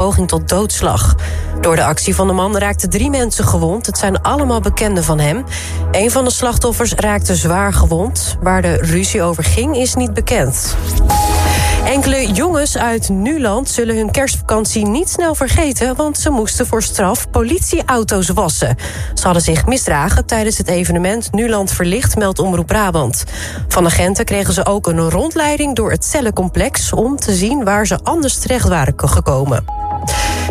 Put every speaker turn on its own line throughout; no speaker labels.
poging tot doodslag. Door de actie van de man raakten drie mensen gewond. Het zijn allemaal bekenden van hem. Een van de slachtoffers raakte zwaar gewond. Waar de ruzie over ging is niet bekend. Enkele jongens uit Nuland zullen hun kerstvakantie niet snel vergeten... want ze moesten voor straf politieauto's wassen. Ze hadden zich misdragen tijdens het evenement Nuland Verlicht, meldt Omroep Brabant. Van agenten kregen ze ook een rondleiding door het cellencomplex... om te zien waar ze anders terecht waren gekomen.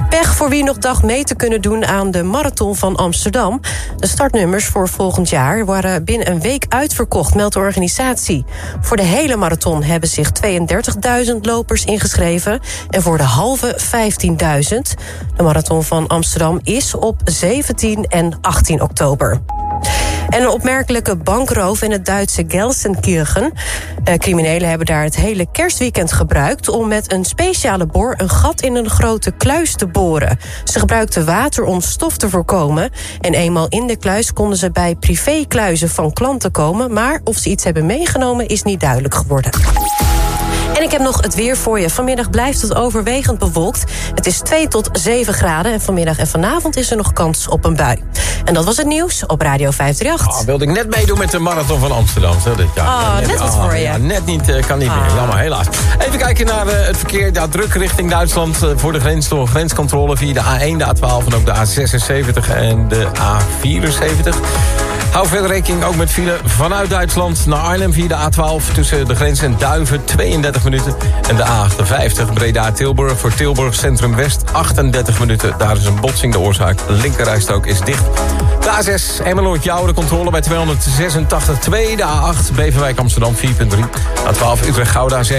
Pech voor wie nog dag mee te kunnen doen aan de Marathon van Amsterdam. De startnummers voor volgend jaar waren binnen een week uitverkocht, meldt de organisatie. Voor de hele marathon hebben zich 32.000 lopers ingeschreven... en voor de halve 15.000. De Marathon van Amsterdam is op 17 en 18 oktober. En een opmerkelijke bankroof in het Duitse Gelsenkirchen. Uh, criminelen hebben daar het hele kerstweekend gebruikt... om met een speciale boor een gat in een grote kluis te boren. Ze gebruikten water om stof te voorkomen. En eenmaal in de kluis konden ze bij privékluizen van klanten komen... maar of ze iets hebben meegenomen is niet duidelijk geworden. En ik heb nog het weer voor je. Vanmiddag blijft het overwegend bewolkt. Het is 2 tot 7 graden en vanmiddag en vanavond is er nog kans op een bui. En dat was het nieuws op Radio 538.
Oh, wilde ik net meedoen met de Marathon van Amsterdam. Dit jaar.
Oh, net, net wat voor je.
Ja, net niet, uh, kan niet meer. Jammer, helaas. Even kijken naar uh, het verkeer. Ja, druk richting Duitsland uh, voor de grens door grenscontrole via de A1, de A12 en ook de A76 en de A74. Hou verder rekening ook met file vanuit Duitsland naar Arnhem via de A12... tussen de grens en Duiven, 32 minuten. En de A58 Breda-Tilburg voor Tilburg Centrum West, 38 minuten. Daar is een botsing de oorzaak. Linkerrijstrook is dicht. De A6 Emmeloord Jouwen, controle bij 286-2. De A8 Beverwijk Amsterdam 4.3. A12 Utrecht Gouda 37.6.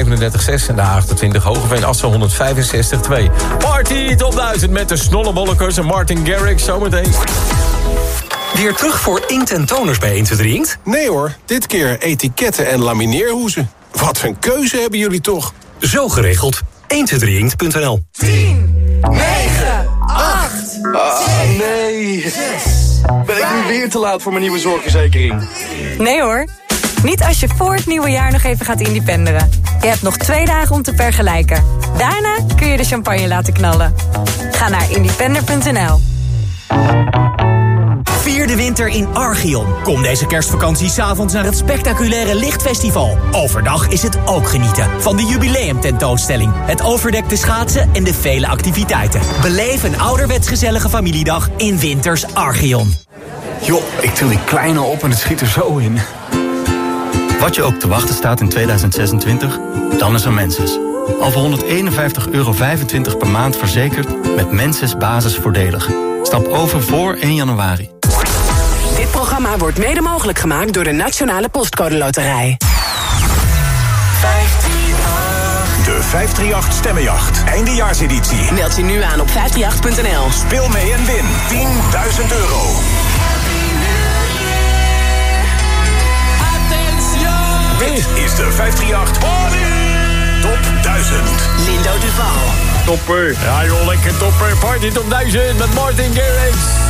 En de A28 Hogeveen Assen 165-2. Party top 1000 met de snollebollekers en Martin Garrix zometeen.
Weer terug voor inkt en toners bij 1, 2, inkt?
Nee hoor, dit keer etiketten en lamineerhoezen. Wat een keuze hebben jullie toch?
Zo geregeld. 123inkt.nl
10, 9, 8,
ah, nee. 6, Ben ik nu weer te laat voor mijn nieuwe zorgverzekering?
Nee hoor. Niet als je voor het nieuwe jaar nog even gaat independeren. Je hebt nog twee dagen om te vergelijken. Daarna kun je de champagne laten knallen. Ga naar independer.nl
Vier de winter in Archeon. Kom deze kerstvakantie s'avonds naar het spectaculaire Lichtfestival. Overdag is het ook genieten van de jubileumtentoonstelling, het overdekte schaatsen en de vele activiteiten. Beleef een ouderwets gezellige familiedag in Winters Archeon.
Joh, ik til die kleine op en het schiet er zo in.
Wat je ook te wachten staat in 2026, dan is er Menses. Al voor 151,25 euro per maand verzekerd met Menses basisvoordelig. Stap over voor 1 januari.
Programma wordt mede mogelijk gemaakt door de Nationale Postcode Loterij.
De 538 Stemmenjacht. Eindejaarseditie.
Meld je nu aan op 538.nl.
Speel mee en win 10.000 euro. Dit is de 538 Top 1000.
Lindo Duval.
Topper. Ja joh, lekker topper. Party top 1000 met Martin Garrix.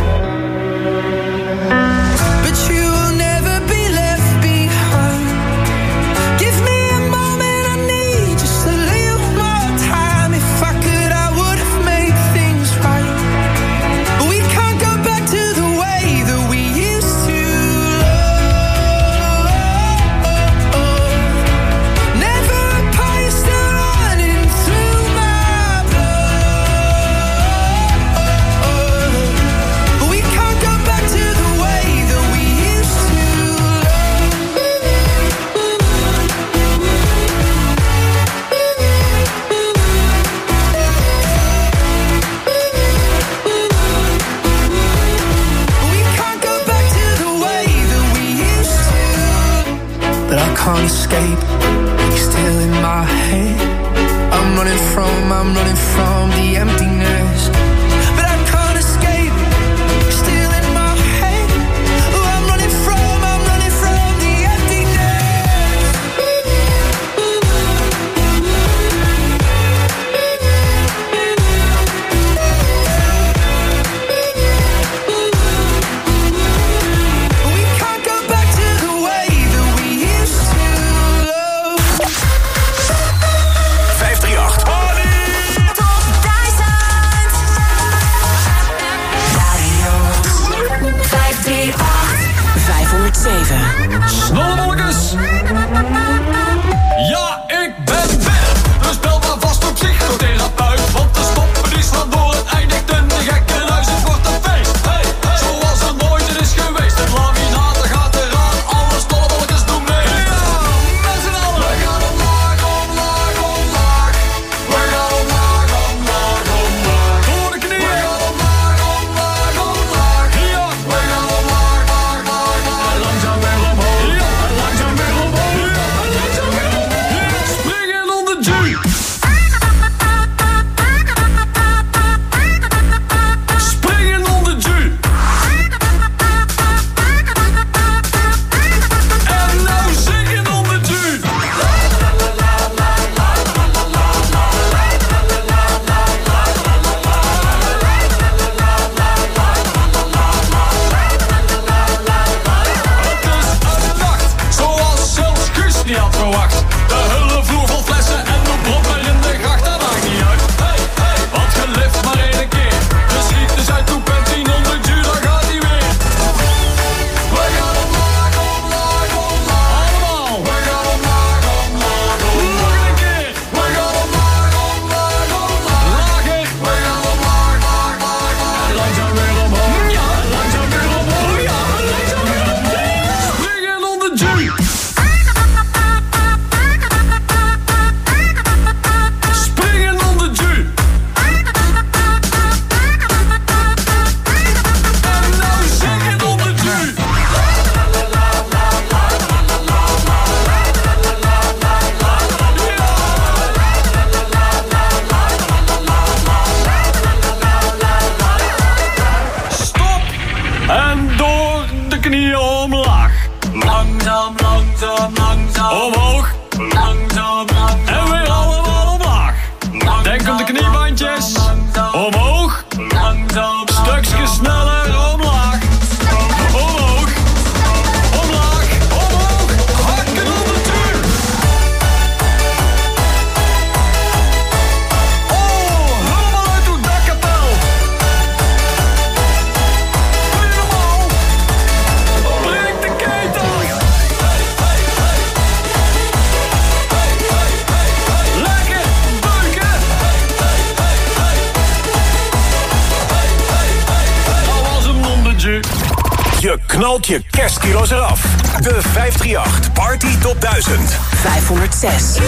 je
kerstkilo's eraf. De 538 Party Top 1000.
506.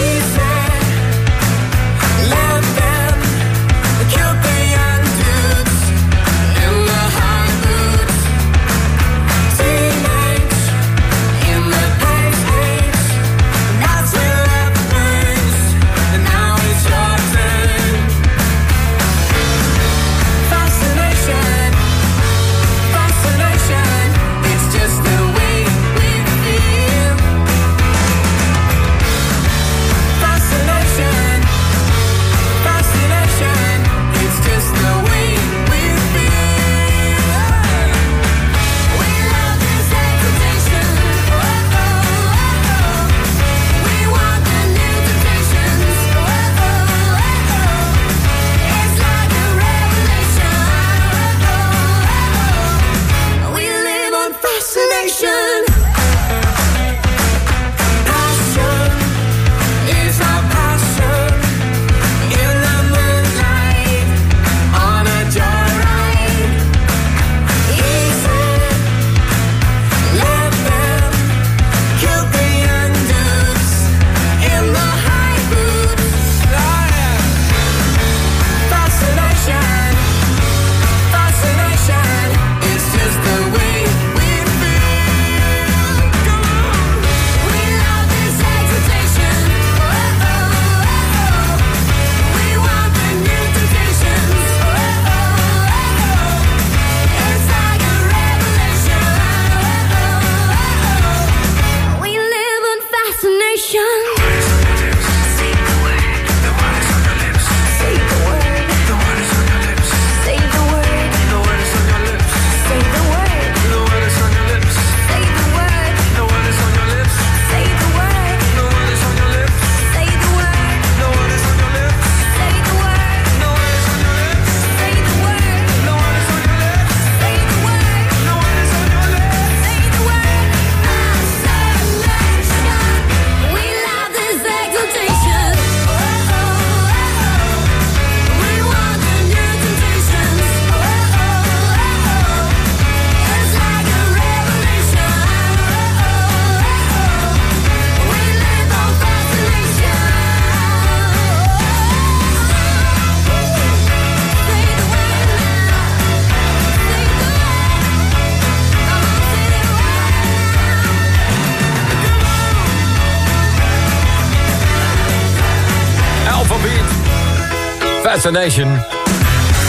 Destination.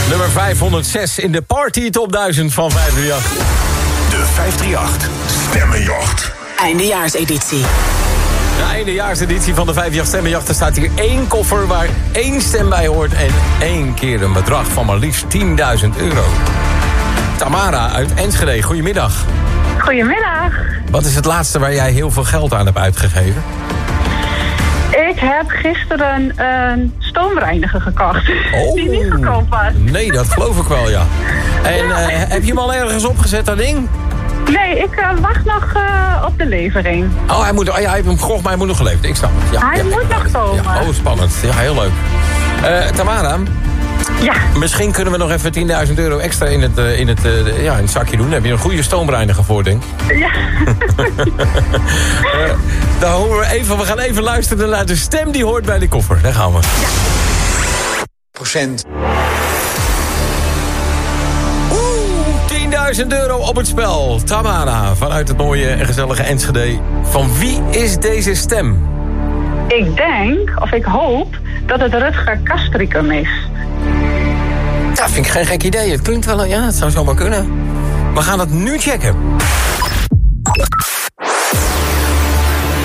Nummer 506 in de Party Top 1000 van 538.
De 538 Stemmenjacht.
Eindejaarseditie.
De eindejaarseditie van de 5 Stemmenjacht. Er staat hier één koffer waar één stem bij hoort... en één keer een bedrag van maar liefst 10.000 euro. Tamara uit Enschede, goedemiddag.
Goedemiddag.
Wat is het laatste waar jij heel veel geld aan hebt uitgegeven?
Ik heb gisteren een stoomreiniger gekocht. Die niet goedkoop was.
Nee, dat geloof ik wel, ja. En eh, heb je hem al ergens opgezet, dat ding?
Nee, ik eh, wacht nog eh, op de levering.
Oh, hij, moet, oh, ja, hij heeft hem gekocht, maar hij moet nog geleverd. Ik snap het. Ja,
hij
ja,
moet nog komen.
Ja, oh, spannend. Ja, heel leuk. Eh, Tamara?
Ja.
Misschien kunnen we nog even 10.000 euro extra in het, eh, in, het, eh, ja, in het zakje doen. Dan heb je een goede stoomreiniger voor, denk ik.
Ja.
Eh, dan horen we, even, we gaan even luisteren naar de stem die hoort bij de koffer. Daar gaan we.
Procent.
Oeh, 10.000 euro op het spel. Tamara, vanuit het mooie en gezellige Enschede. Van wie is deze stem?
Ik denk, of ik hoop, dat het Rutger Kastrikum is.
Dat vind ik geen gek idee. Het klinkt wel, ja, het zou zomaar kunnen. We gaan het nu checken.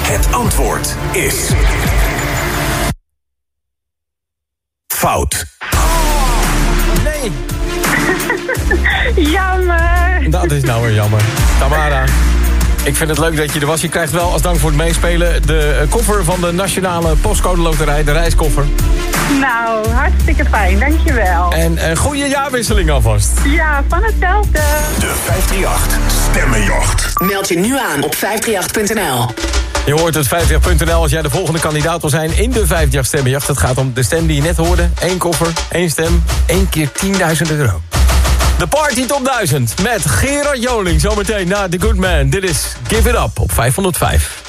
Het antwoord is... Fout.
Nee.
Jammer.
Dat is nou weer jammer. Tamara, ik vind het leuk dat je er was. Je krijgt wel als dank voor het meespelen de eh, koffer van de Nationale Postcode Loterij, de reiskoffer.
Nou, hartstikke fijn, dankjewel.
En een goede jaarwisseling alvast.
Ja, van hetzelfde.
De 538 Stemmenjacht.
Meld je nu aan op 538.nl.
Je hoort het 50.nl als jij de volgende kandidaat wil zijn in de 50 stemmenjacht. Het gaat om de stem die je net hoorde. Eén koffer, één stem, één keer 10.000 euro. De Party Top 1000 met Gerard Joling. Zometeen na The Good Man. Dit is Give It Up op 505.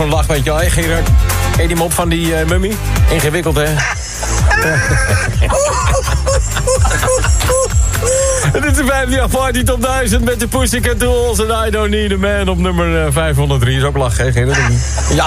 van
lach, weet je wel, hè, Gerard? Eet die mop van die eh, uh, mummy? Ingewikkeld, hè? Dit is de 5 jaar Party Top 1000 met de Pussycat tools en I Don't Need A Man op nummer eh, 503. Is ook lachen, hè, Gerard? Ja,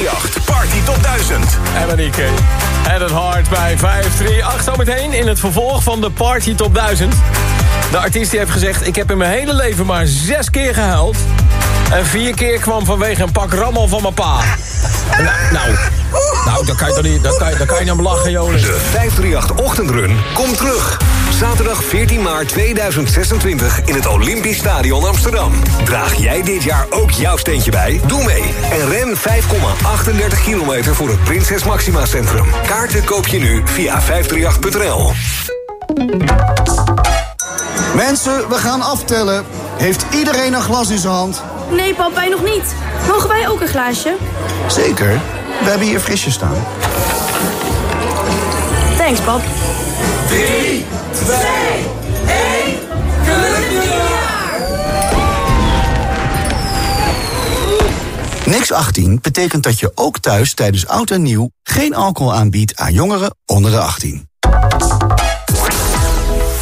538 Party Top 1000.
En Monique. En het hard bij 538. Zometeen in het vervolg van de Party Top 1000. De artiest die heeft gezegd... ik heb in mijn hele leven maar zes keer gehuild. En vier keer kwam vanwege een pak rammel van mijn pa. Nou, nou, nou daar kan je toch niet, daar kan je, kan je om lachen, Jonas.
De 538 Ochtendrun komt terug. Zaterdag 14 maart 2026 in het Olympisch Stadion Amsterdam. Draag jij dit jaar ook jouw steentje bij? Doe mee en ren 5,38 kilometer voor het Prinses Maxima Centrum. Kaarten koop je nu via 538.nl.
Mensen, we gaan aftellen. Heeft iedereen een glas in zijn hand?
Nee, pap, wij nog niet. Mogen wij ook een glaasje?
Zeker. We hebben hier frisjes staan.
Thanks, pap.
3, 2, 1. Gelukkig nieuwjaar!
Niks 18 betekent dat je ook thuis tijdens oud en nieuw... geen alcohol aanbiedt aan jongeren onder de 18.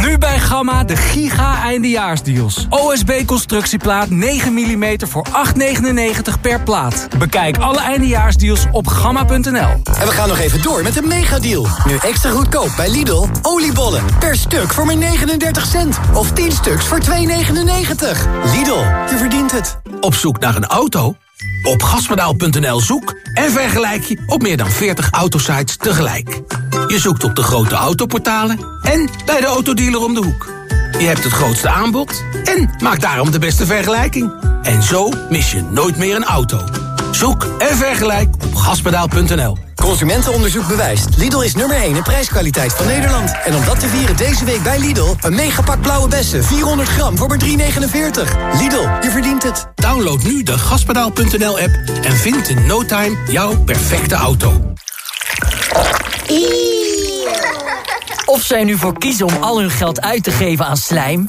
Nu bij Gamma de giga eindejaarsdeals. OSB constructieplaat 9 mm voor 8,99 per plaat. Bekijk alle eindejaarsdeals op gamma.nl.
En we gaan nog even door met de megadeal. Nu extra goedkoop bij Lidl. Oliebollen per stuk voor maar 39 cent. Of 10 stuks voor 2,99. Lidl, je verdient het.
Op zoek naar een auto? Op gaspedaal.nl zoek en vergelijk je op meer dan 40 autosites tegelijk. Je zoekt op de grote autoportalen en bij de autodealer om de hoek. Je hebt het grootste aanbod en maakt daarom de beste vergelijking. En zo mis je nooit meer een auto.
Zoek en vergelijk op gaspedaal.nl.
Consumentenonderzoek bewijst. Lidl is nummer 1 in prijskwaliteit van Nederland. En om dat te vieren deze week bij Lidl... een megapak blauwe bessen, 400 gram voor maar 3,49. Lidl, je verdient het.
Download nu de gaspedaal.nl-app en vind in no time jouw perfecte auto.
Of zij nu voor kiezen om al hun geld uit te geven aan slijm...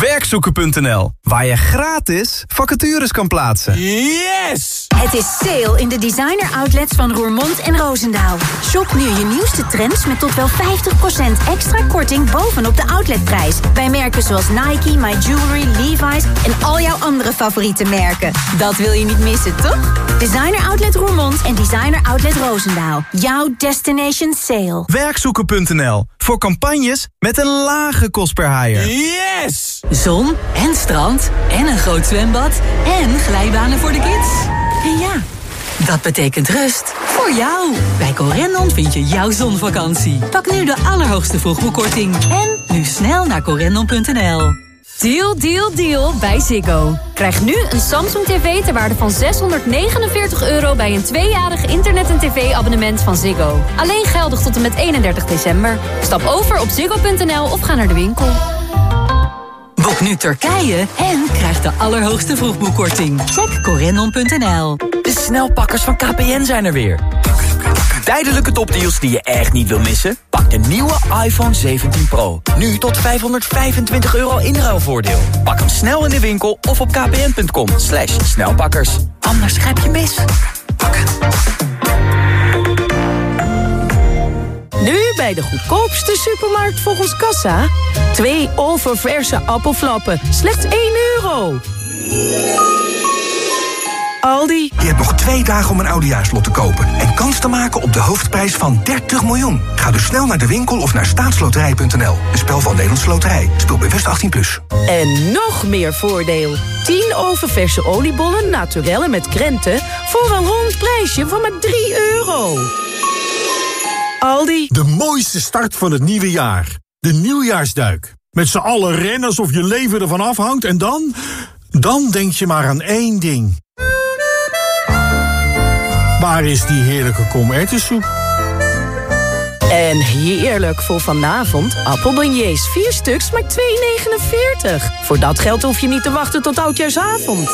Werkzoeken.nl, waar je gratis vacatures kan plaatsen.
Yes!
Het is sale in de designer outlets van Roermond en Roosendaal. Shop nu je nieuwste trends met tot wel 50% extra korting bovenop de outletprijs. Bij merken zoals Nike, My Jewelry, Levi's en al jouw andere favoriete merken. Dat wil je niet missen, toch? Designer Outlet Roermond en Designer Outlet Roosendaal. Jouw destination sale.
Werkzoeken.nl, voor campagnes met een lage kost per haaier.
Yes!
Zon en strand en een groot zwembad en glijbanen voor de kids. En ja, dat betekent rust voor jou. Bij Corendon vind je jouw zonvakantie. Pak nu de allerhoogste vroegboekkorting. En nu snel naar corendon.nl.
Deal, deal, deal bij Ziggo. Krijg nu een Samsung TV ter waarde van 649 euro... bij een tweejarig internet- en tv-abonnement van Ziggo. Alleen geldig tot en met 31 december. Stap over op ziggo.nl of ga naar de winkel.
Boek nu Turkije en krijg de allerhoogste vroegboekkorting. Check corendon.nl.
De snelpakkers van KPN zijn er weer. Tijdelijke topdeals die je echt niet wil missen? Pak de nieuwe iPhone 17 Pro. Nu tot 525 euro inruilvoordeel. Pak hem snel in de winkel of op kpn.com. Slash snelpakkers. Anders grijp je mis.
Nu bij de goedkoopste supermarkt volgens Kassa. Twee oververse appelflappen, slechts 1 euro. Aldi.
Je hebt nog twee dagen om een oudejaarslot te kopen... en kans te maken op de hoofdprijs van 30 miljoen. Ga dus snel naar de winkel of naar staatsloterij.nl. Een spel van Nederlandse Loterij. Speel bewust 18+. Plus.
En nog meer voordeel. 10 oververse oliebollen naturellen met krenten... voor een rond prijsje van maar 3 euro. Aldi.
De mooiste start van het nieuwe jaar. De nieuwjaarsduik. Met z'n allen rennen alsof je leven ervan afhangt en dan... Dan denk je maar aan één ding. Waar is die heerlijke komertensoep?
En heerlijk voor vanavond. Appelbeignets, 4 stuks, maar 2,49. Voor dat geld hoef je niet te wachten tot oudjaarsavond.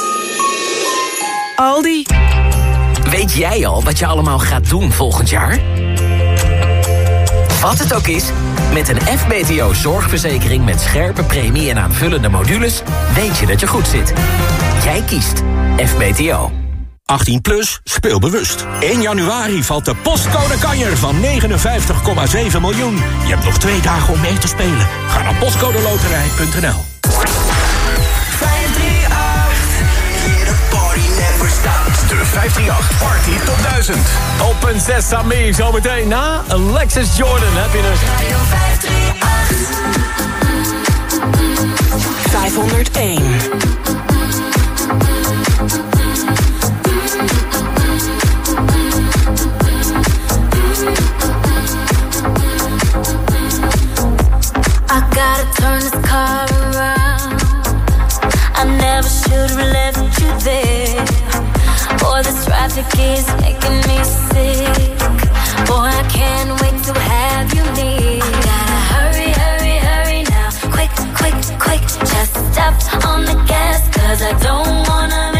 Aldi.
Weet jij al wat je allemaal gaat doen volgend jaar? Wat het ook is, met een FBTO zorgverzekering met scherpe premie en aanvullende modules... weet je dat je goed zit. Jij kiest FBTO.
18 plus, speel bewust. 1 januari valt de postcode kanjer van 59,7 miljoen. Je hebt nog twee dagen om mee te spelen. Ga naar postcodeloterij.nl
De 538 Party Top 1000.
Open Sesame, zometeen na Alexis Jordan. Happiness.
501.
I never should have left you there. Boy, this traffic is making me sick. Boy, I can't wait to have you near. I gotta hurry, hurry, hurry now. Quick, quick, quick. Just step on the gas, cause I don't wanna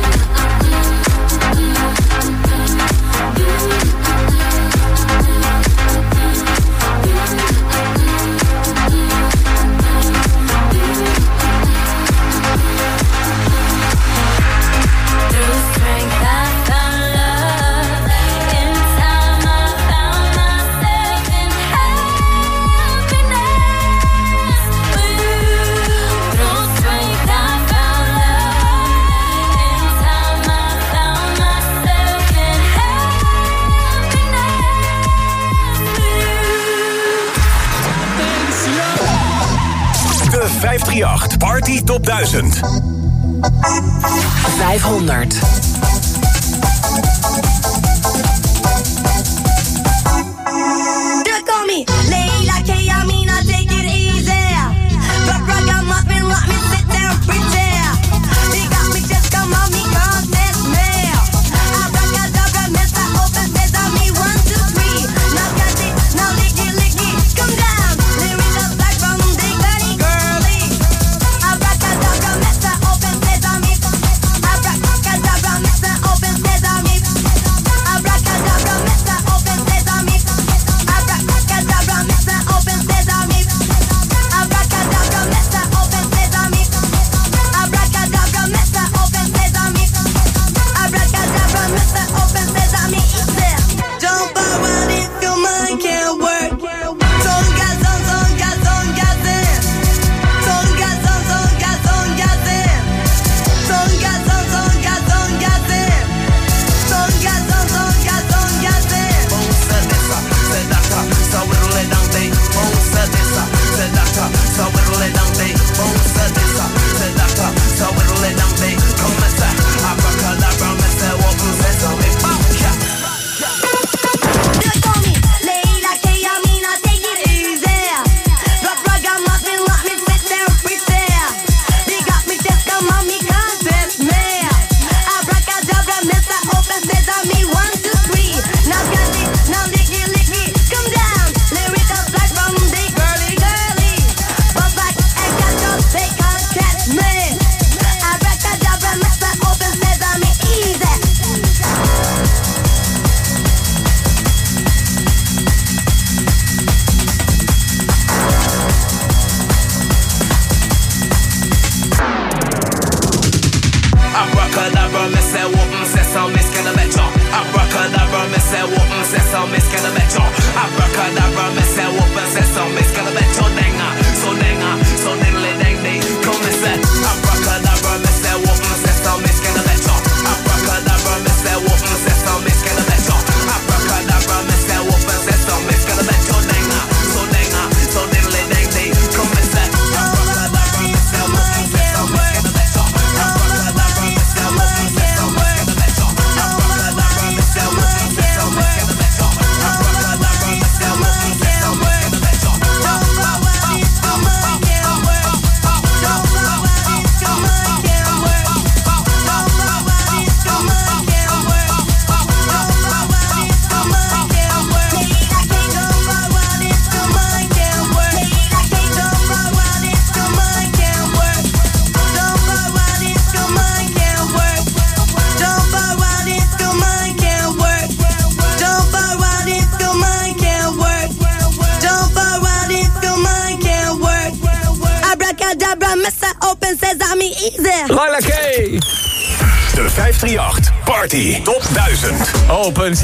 538 Party Top 1000.
500.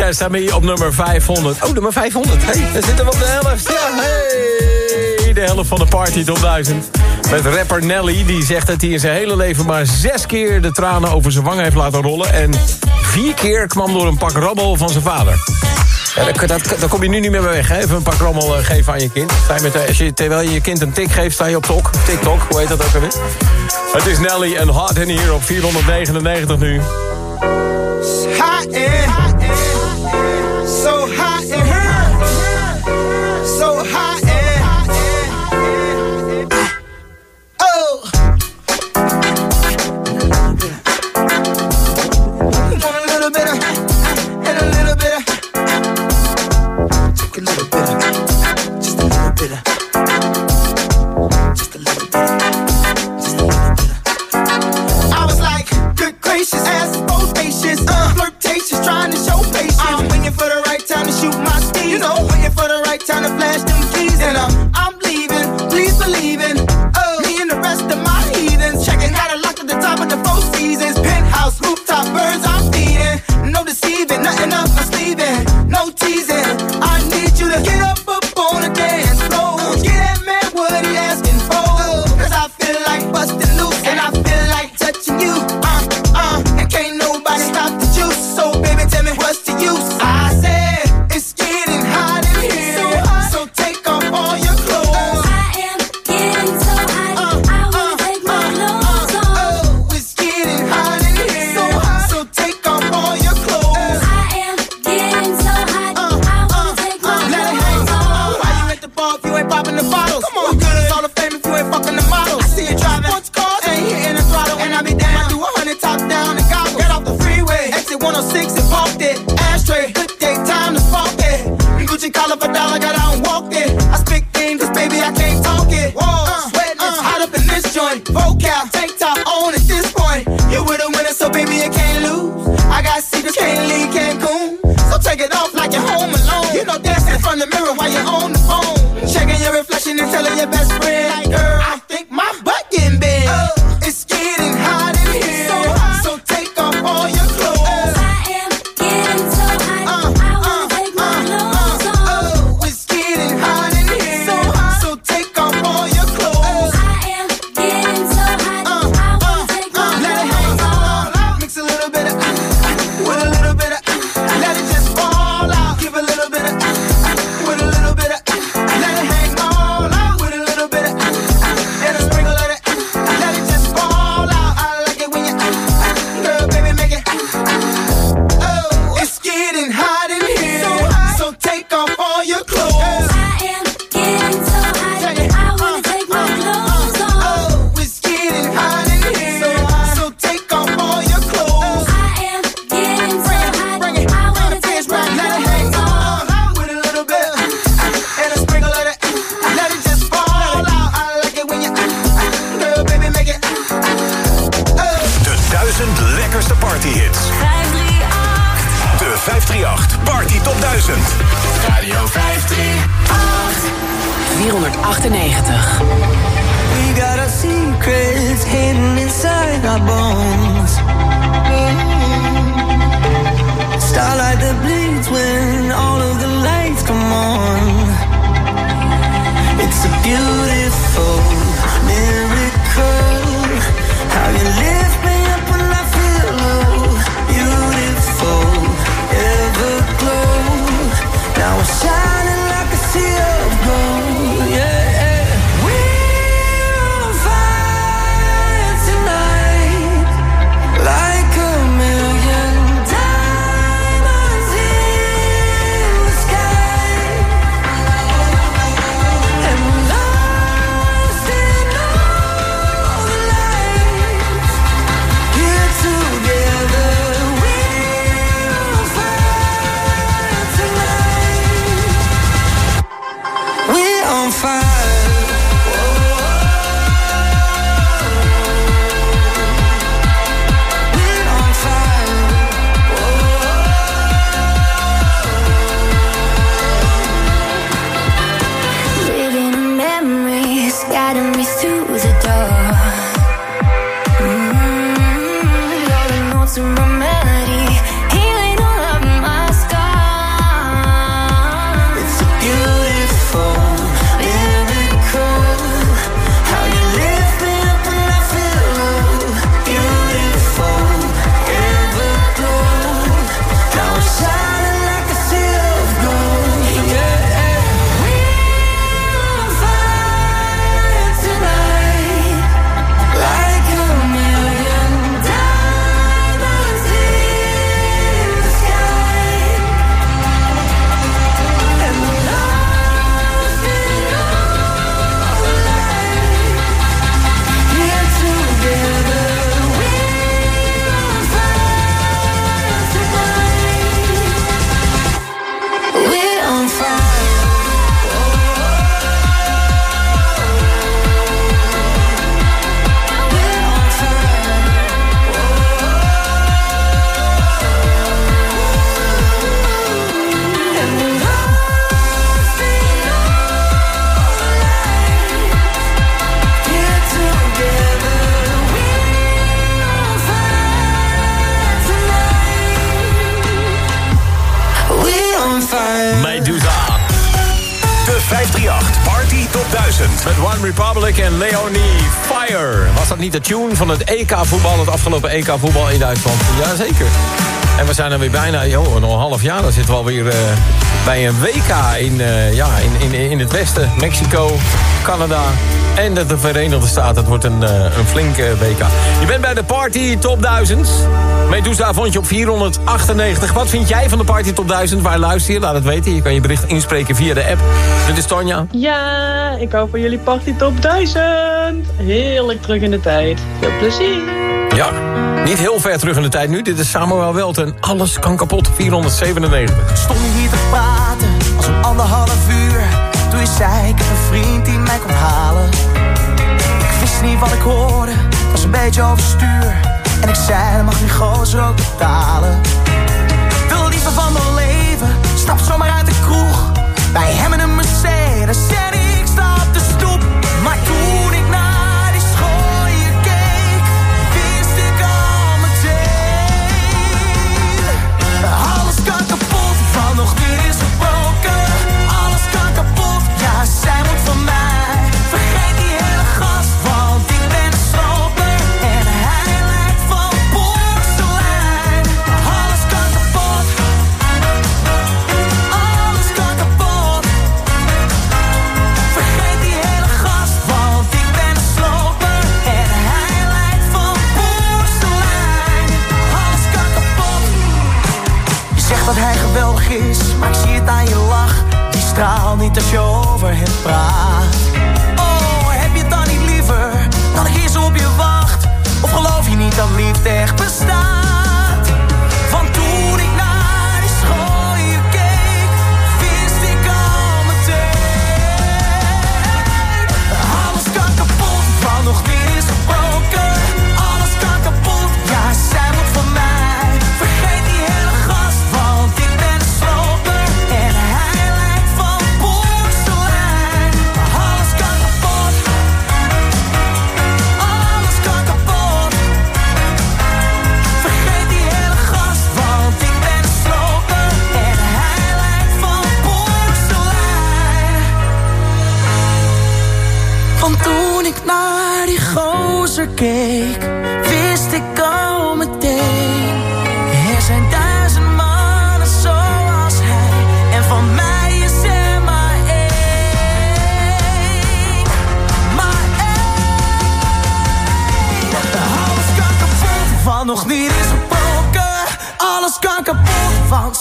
Eh, we
staan hier op nummer 500. Oh, nummer 500. Hey, daar zitten we op de helft. Ja, hey. De helft van de party tot 1000. Met rapper Nelly, die zegt dat hij in zijn hele leven maar zes keer de tranen over zijn wang heeft laten rollen. En vier keer kwam door een pak rabbel van zijn vader. Ja, dat, dat, daar kom je nu niet meer bij weg, hè? Even een pak rommel eh, geven aan je kind. Met, eh, als je, terwijl je je kind een tik geeft, sta je op tok. TikTok, hoe heet dat ook alweer? Het is Nelly en Hard in hier op 499 nu.
Checking your reflection and telling your best friend.
Republic en Leonie Fire. Was dat niet de tune van het EK-voetbal, het afgelopen EK-voetbal in Duitsland? Jazeker. En we zijn er weer bijna, joh, nog een half jaar. Dan zitten we alweer eh bij een WK in, eh, ja, in, in, in het westen. Mexico, Canada en de, de Verenigde Staten. Het wordt een, eh, een flinke WK. Je bent bij de Party Top 1000. Medusa vond je op 498. Wat vind jij van de Party Top 1000? Waar luister je? Laat het weten. Je kan je bericht inspreken via de app. Dit is Tonja.
Ja, ik hou van jullie Party Top 1000. Heerlijk terug in de tijd. Veel plezier.
Ja, niet heel ver terug in de tijd nu. Dit is Samuel Welten. Alles kan kapot. 497.
Stond hier te praten als een anderhalf uur. Toen je zei, ik heb een vriend die mij komt halen. Ik wist niet wat ik hoorde, was een beetje overstuur. En ik zei, mag die gozer ook betalen. Ik wil van mijn leven, stap zomaar uit de kroeg. Bij hem in een Mercedes en ik sta op de stoep. Maar toen dat hij geweldig is, maar ik zie het aan je lach. Die straalt niet als je over hem praat. Oh, heb je dan niet liever dat ik hier op je wacht? Of geloof je niet dat liefde echt bestaat? Keek, wist ik al meteen. Er zijn duizend mannen zoals hij, en van mij is er maar één. Maar één. Alles kan kapot, van nog niet is gebroken. Alles kan kapot, want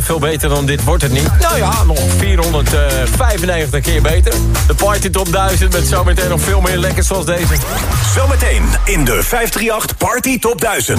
zeggen, veel beter dan dit wordt het niet. Nou ja, nog 495 keer beter. De Party Top 1000 met zometeen nog veel meer lekkers zoals deze.
Zometeen in de 538 Party Top 1000.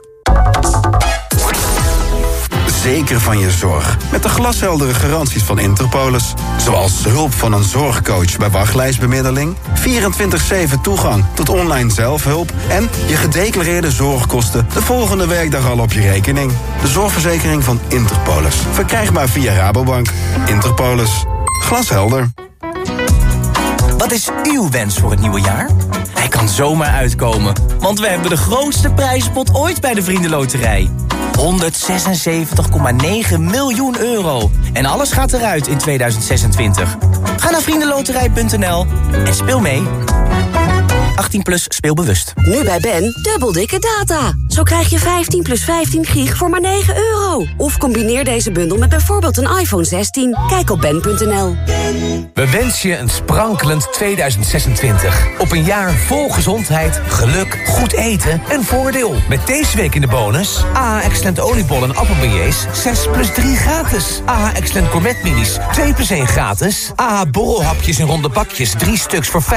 Zeker van je zorg. Met de glasheldere garanties van Interpolis. Zoals hulp van een zorgcoach bij wachtlijstbemiddeling... 24-7 toegang tot online zelfhulp... en je gedeclareerde zorgkosten de volgende werkdag al op je rekening. De zorgverzekering van Interpolis. Verkrijgbaar via Rabobank. Interpolis. Glashelder.
Wat is uw wens voor het nieuwe jaar? Hij kan zomaar uitkomen, want we hebben de grootste prijzenpot ooit bij de Vriendenloterij. 176,9 miljoen euro. En alles gaat eruit in 2026. Ga naar vriendenloterij.nl en speel mee. 18 plus speelbewust.
Nu bij Ben, dubbel dikke data. Zo krijg je 15 plus 15 gig voor maar 9 euro. Of combineer deze bundel met bijvoorbeeld een iPhone 16. Kijk op ben.nl.
We wensen je een sprankelend 2026. Op een jaar vol gezondheid, geluk, goed eten en voordeel. Met deze week in de bonus... AH Excellent oliebollen en appelbeignets 6 plus 3 gratis. AH Excellent gourmet minis 2 plus 1 gratis. AH borrelhapjes in ronde bakjes 3 stuks voor 5,99.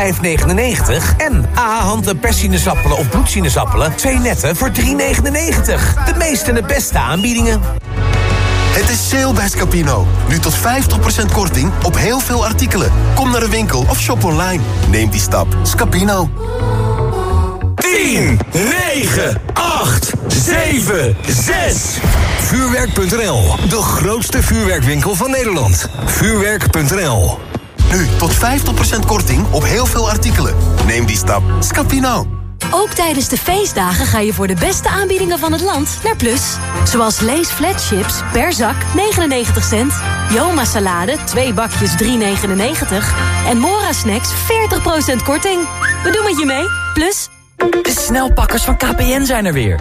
En AH hand- en perssinezappelen of bloedsinezappelen 2 netten voor 3,99. De meeste en de beste aanbiedingen.
Het is sale bij Scapino. Nu tot 50% korting op heel veel artikelen. Kom naar de winkel of shop online. Neem die stap. Scapino.
10, 9, 8, 7, 6. Vuurwerk.nl, de grootste vuurwerkwinkel van Nederland. Vuurwerk.nl.
Nu tot 50% korting op heel veel artikelen. Neem die stap. Scapino.
Ook tijdens de feestdagen ga je voor de beste aanbiedingen van het land naar Plus. Zoals Lees Flat Chips per zak 99 cent. Joma salade 2 bakjes 3,99. En Mora Snacks 40% korting. We doen met je mee. Plus.
De snelpakkers van KPN zijn er weer.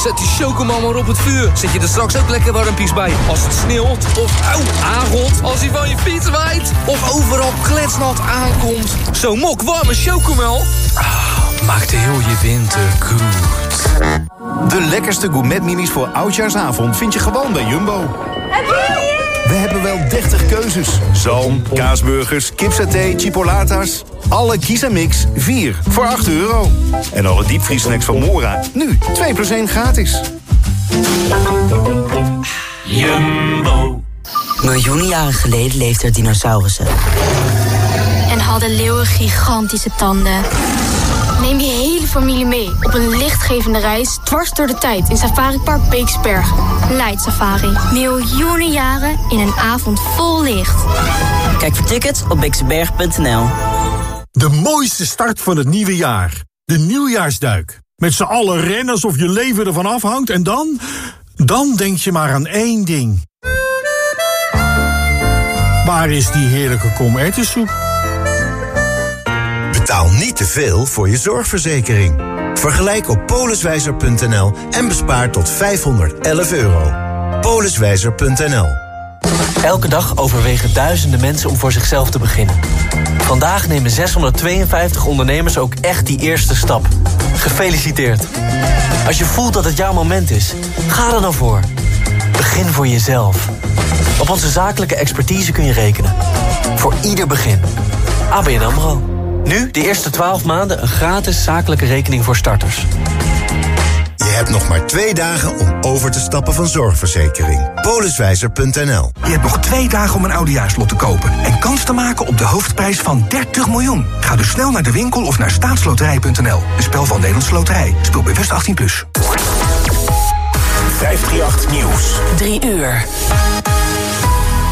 zet die chocomel maar op het vuur. Zet je er straks ook lekker warmpies bij. Als het sneeuwt of auw, aangot. Als hij van je fiets waait. Of overal kletsnat aankomt. Zo'n mok warme chocomel. Ah, maakt heel je winter goed.
De lekkerste gourmet-minis voor Oudjaarsavond vind je gewoon bij Jumbo. We hebben wel 30 keuzes. Zalm, kaasburgers, kipsaté, chipolatas. Alle kies en mix 4 voor 8 euro. En alle diepvriesnacks van Mora nu 2 plus 1 gratis.
Jumbo. Miljoenen jaren geleden leefden er dinosaurussen.
En hadden leeuwen gigantische tanden. Neem je hele familie mee op een lichtgevende reis dwars door de tijd in Safari Park Beeksbergen. Light Safari. Miljoenen jaren in een avond vol licht.
Kijk voor tickets op beekseberg.nl.
De mooiste start van het nieuwe jaar. De nieuwjaarsduik. Met z'n allen rennen alsof je leven ervan afhangt en dan... Dan denk je maar aan één ding. Waar is die heerlijke komertensoep?
Betaal niet te veel voor je zorgverzekering. Vergelijk op poliswijzer.nl en bespaar tot 511 euro. Poliswijzer.nl
Elke dag overwegen duizenden mensen om voor zichzelf te beginnen. Vandaag nemen 652 ondernemers ook echt die eerste stap. Gefeliciteerd. Als je voelt dat het jouw moment is, ga er dan voor. Begin voor jezelf.
Op onze zakelijke expertise kun je rekenen. Voor ieder begin. ABN AMRO. Nu de eerste 12 maanden een gratis zakelijke rekening voor starters.
Je hebt nog maar twee dagen om over te stappen van zorgverzekering. Poliswijzer.nl
Je hebt nog twee dagen om een oudejaarslot te kopen... en kans te maken op de hoofdprijs van 30 miljoen. Ga dus snel naar de winkel of naar staatsloterij.nl. Een spel van Nederlandse Loterij. Speel bewust 18+. Plus.
538 Nieuws.
3 uur.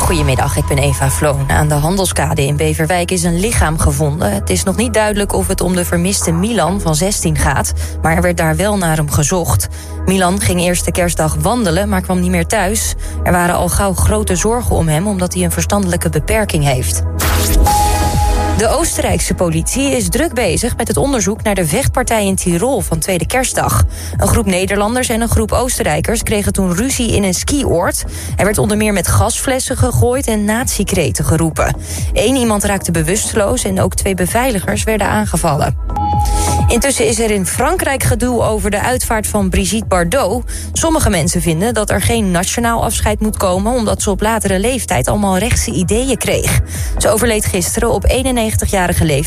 Goedemiddag, ik ben Eva Vloon. Aan de handelskade in Beverwijk is een lichaam gevonden. Het is nog niet duidelijk of het om de vermiste Milan van 16 gaat... maar er werd daar wel naar hem gezocht. Milan ging eerste kerstdag wandelen, maar kwam niet meer thuis. Er waren al gauw grote zorgen om hem... omdat hij een verstandelijke beperking heeft. De Oostenrijkse politie is druk bezig met het onderzoek naar de vechtpartij in Tirol van tweede kerstdag. Een groep Nederlanders en een groep Oostenrijkers kregen toen ruzie in een skioord. Er werd onder meer met gasflessen gegooid en natiekreten geroepen. Eén iemand raakte bewusteloos en ook twee beveiligers werden aangevallen. Intussen is er in Frankrijk gedoe over de uitvaart van Brigitte Bardot. Sommige mensen vinden dat er geen nationaal afscheid moet komen... omdat ze op latere leeftijd allemaal rechtse ideeën kreeg. Ze overleed gisteren op 91-jarige leeftijd